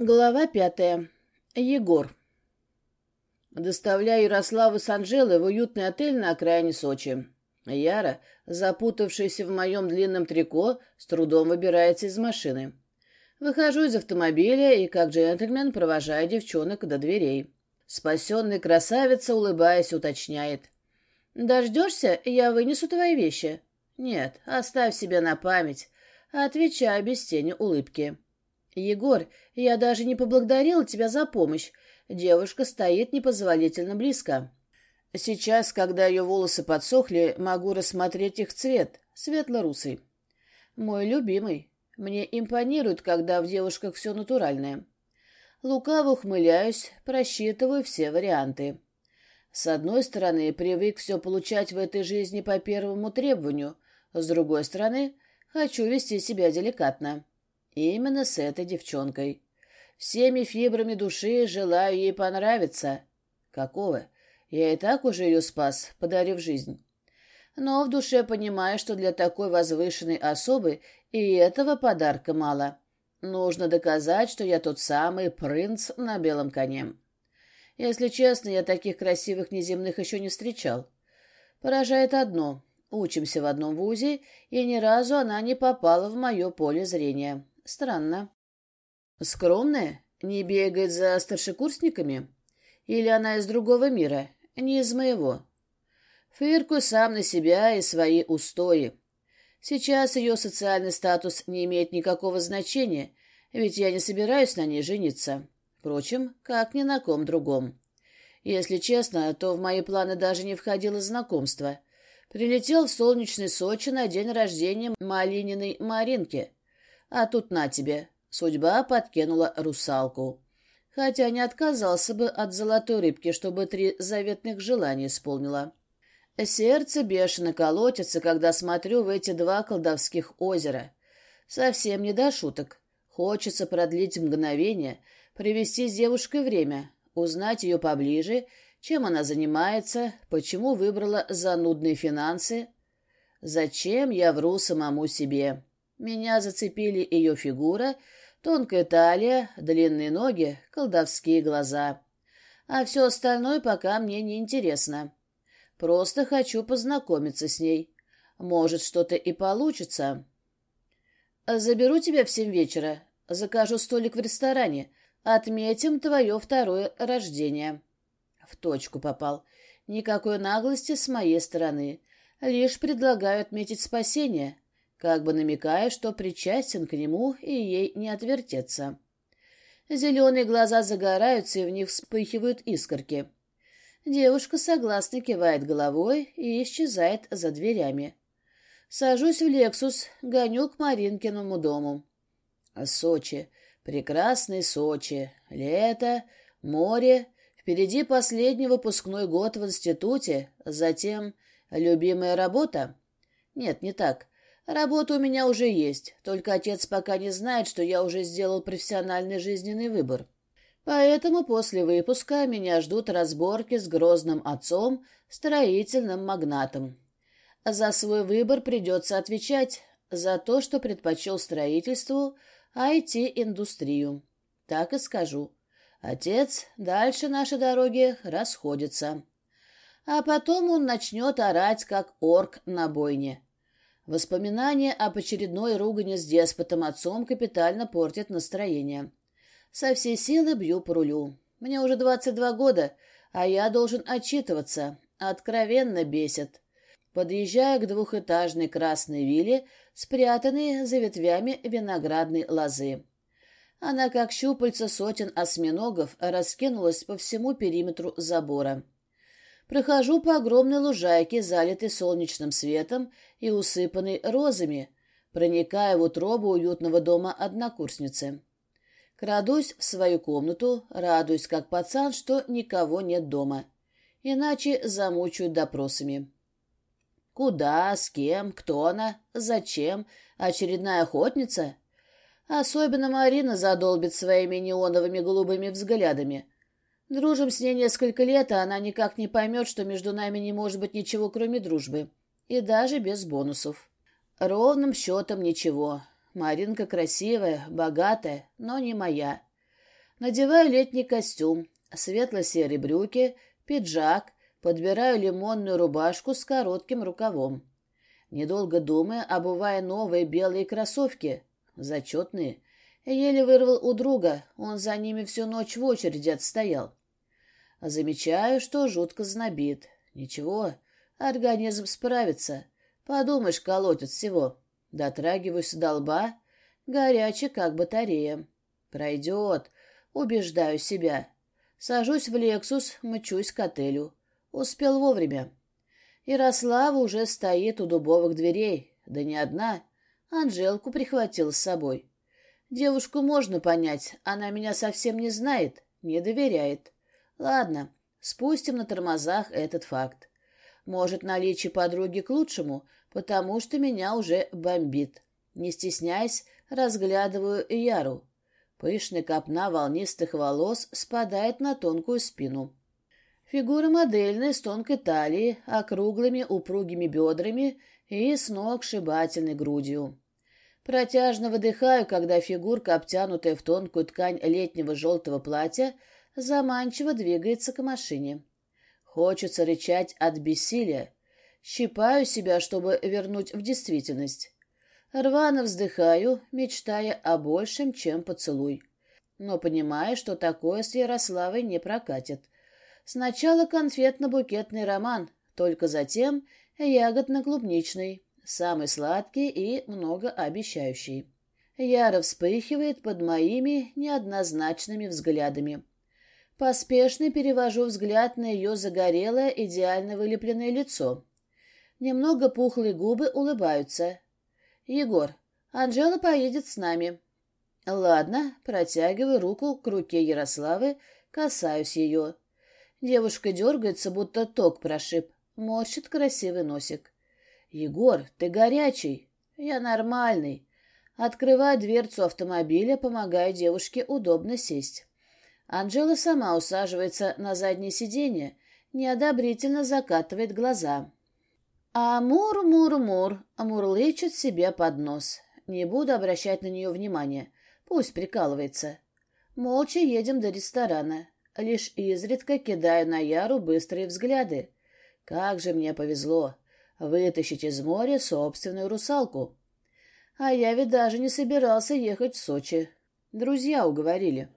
Глава пятая. Егор. Доставляю Ярославу с Анжелой в уютный отель на окраине Сочи. Яра, запутавшаяся в моем длинном трико, с трудом выбирается из машины. Выхожу из автомобиля и, как джентльмен, провожаю девчонок до дверей. Спасенный красавица, улыбаясь, уточняет. «Дождешься, я вынесу твои вещи?» «Нет, оставь себе на память», — отвечаю без тени улыбки. «Егор, я даже не поблагодарила тебя за помощь. Девушка стоит непозволительно близко. Сейчас, когда ее волосы подсохли, могу рассмотреть их цвет, светло-русый. Мой любимый. Мне импонирует, когда в девушках все натуральное. Лукаво ухмыляюсь, просчитываю все варианты. С одной стороны, привык все получать в этой жизни по первому требованию, с другой стороны, хочу вести себя деликатно. Именно с этой девчонкой. Всеми фибрами души желаю ей понравиться. Какого? Я и так уже ее спас, подарив жизнь. Но в душе понимаю, что для такой возвышенной особы и этого подарка мало. Нужно доказать, что я тот самый принц на белом коне. Если честно, я таких красивых неземных еще не встречал. Поражает одно. Учимся в одном вузе, и ни разу она не попала в мое поле зрения. Странно. Скромная? Не бегает за старшекурсниками? Или она из другого мира? Не из моего. Фыркую сам на себя и свои устои. Сейчас ее социальный статус не имеет никакого значения, ведь я не собираюсь на ней жениться. Впрочем, как ни на ком другом. Если честно, то в мои планы даже не входило знакомство. Прилетел в солнечный Сочи на день рождения Малининой Маринки — а тут на тебе. Судьба подкинула русалку. Хотя не отказался бы от золотой рыбки, чтобы три заветных желания исполнила. Сердце бешено колотится, когда смотрю в эти два колдовских озера. Совсем не до шуток. Хочется продлить мгновение, провести с девушкой время, узнать ее поближе, чем она занимается, почему выбрала занудные финансы. Зачем я вру самому себе? Меня зацепили ее фигура, тонкая талия, длинные ноги, колдовские глаза. А все остальное пока мне не интересно. Просто хочу познакомиться с ней. Может, что-то и получится. Заберу тебя в семь вечера. Закажу столик в ресторане. Отметим твое второе рождение. В точку попал. Никакой наглости с моей стороны. Лишь предлагаю отметить спасение как бы намекая, что причастен к нему и ей не отвертеться. Зеленые глаза загораются, и в них вспыхивают искорки. Девушка согласно кивает головой и исчезает за дверями. Сажусь в «Лексус», гоню к Маринкиному дому. Сочи. Прекрасный Сочи. Лето, море. Впереди последний выпускной год в институте. Затем любимая работа. Нет, не так. Работа у меня уже есть, только отец пока не знает, что я уже сделал профессиональный жизненный выбор. Поэтому после выпуска меня ждут разборки с грозным отцом, строительным магнатом. За свой выбор придется отвечать за то, что предпочел строительству IT-индустрию. Так и скажу. Отец, дальше наши дороги расходятся. А потом он начнет орать, как орк на бойне. Воспоминания об очередной ругане с деспотом отцом капитально портят настроение. Со всей силы бью по рулю. Мне уже 22 года, а я должен отчитываться. Откровенно бесит. Подъезжаю к двухэтажной красной вилле, спрятанной за ветвями виноградной лозы. Она, как щупальца сотен осьминогов, раскинулась по всему периметру забора. Прохожу по огромной лужайке, залитой солнечным светом и усыпанной розами, проникая в утробу уютного дома однокурсницы. Крадусь в свою комнату, радуюсь как пацан, что никого нет дома. Иначе замучают допросами. Куда, с кем, кто она, зачем, очередная охотница? Особенно Марина задолбит своими неоновыми голубыми взглядами — Дружим с ней несколько лет, а она никак не поймет, что между нами не может быть ничего, кроме дружбы. И даже без бонусов. Ровным счетом ничего. Маринка красивая, богатая, но не моя. Надеваю летний костюм, светло-серые брюки, пиджак, подбираю лимонную рубашку с коротким рукавом. Недолго думая, обувая новые белые кроссовки. Зачетные. Еле вырвал у друга, он за ними всю ночь в очереди отстоял. Замечаю, что жутко знобит. Ничего, организм справится. Подумаешь, колотит всего. Дотрагиваюсь до лба, горячий, как батарея. Пройдет, убеждаю себя. Сажусь в «Лексус», мчусь к отелю. Успел вовремя. Ярослава уже стоит у дубовых дверей. Да не одна. Анжелку прихватил с собой. Девушку можно понять, она меня совсем не знает, не доверяет. Ладно, спустим на тормозах этот факт. Может, наличие подруги к лучшему, потому что меня уже бомбит. Не стесняясь, разглядываю Яру. Пышная копна волнистых волос спадает на тонкую спину. Фигура модельная, с тонкой талией, округлыми упругими бедрами и с ног шибательной грудью. Протяжно выдыхаю, когда фигурка, обтянутая в тонкую ткань летнего желтого платья, заманчиво двигается к машине. Хочется рычать от бессилия. Щипаю себя, чтобы вернуть в действительность. Рвано вздыхаю, мечтая о большем, чем поцелуй. Но понимая, что такое с Ярославой не прокатит. Сначала конфетно-букетный роман, только затем ягодно-клубничный, самый сладкий и многообещающий. Яра вспыхивает под моими неоднозначными взглядами. Поспешно перевожу взгляд на ее загорелое, идеально вылепленное лицо. Немного пухлые губы улыбаются. «Егор, Анжела поедет с нами». «Ладно», протягиваю руку к руке Ярославы, касаюсь ее. Девушка дергается, будто ток прошиб, морщит красивый носик. «Егор, ты горячий!» «Я нормальный». Открываю дверцу автомобиля, помогая девушке удобно сесть. Анжела сама усаживается на заднее сиденье, неодобрительно закатывает глаза. А мур-мур-мур мурлычет себе под нос. Не буду обращать на нее внимания. Пусть прикалывается. Молча едем до ресторана. Лишь изредка кидаю на Яру быстрые взгляды. Как же мне повезло вытащить из моря собственную русалку. А я ведь даже не собирался ехать в Сочи. Друзья уговорили.